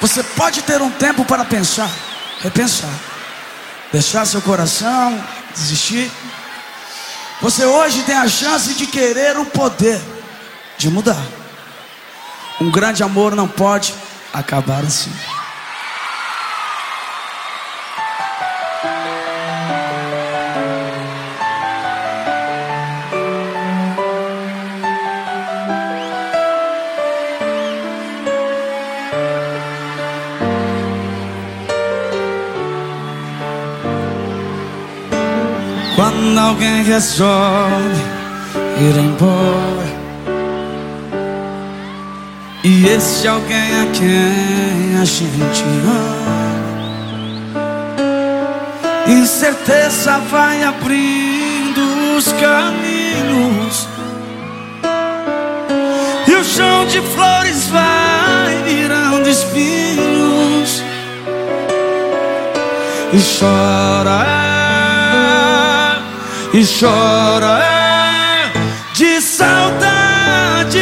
Você pode ter um tempo para pensar, repensar, deixar seu coração desistir. Você hoje tem a chance de querer o poder de mudar. Um grande amor não pode acabar assim. Quando alguém resolve ir embora. E esse alguém a quem a gente ama. Incerteza vai abrindo os caminhos. E o chão de flores vai virando espinhos. E chora e chora de saudades,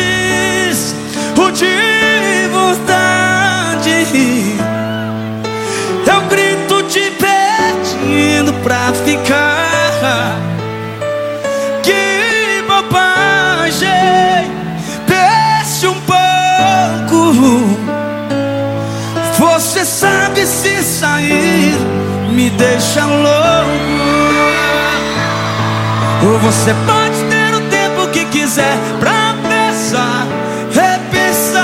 o de vontade. Eu grito te pedindo pra ficar. Que bobagem, desce um pouco. Você sabe se sair, me deixa louco. Você pode ter o tempo que quiser pra pensar, repensar,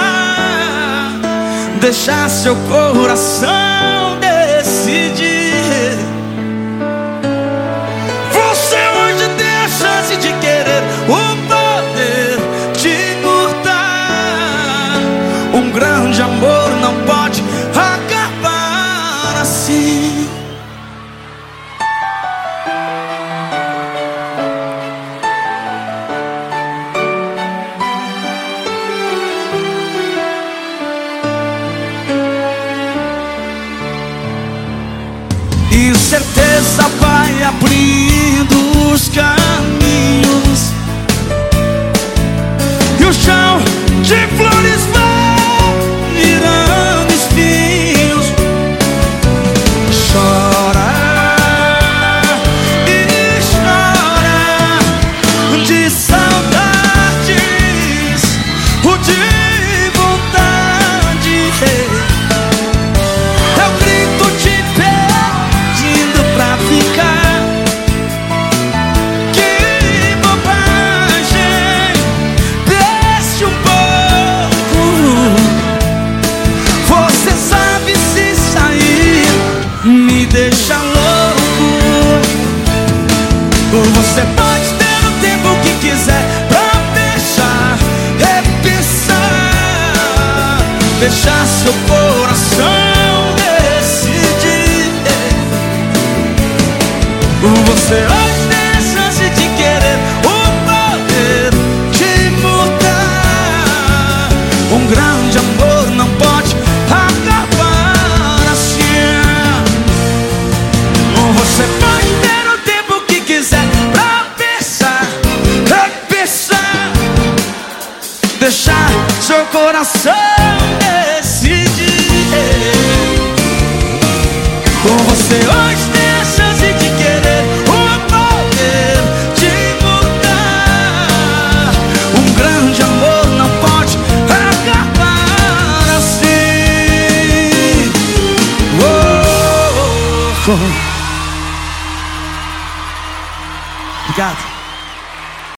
deixar seu coração Incerteza vai abrindo Você pode ter o tempo que quiser pra deixar, repensar, deixar seu coração decidir. Você coração decidir. Com você hoje tem a chance de querer o poder de mudar. Um grande amor não pode acabar assim. Oh, oh, oh. Obrigado.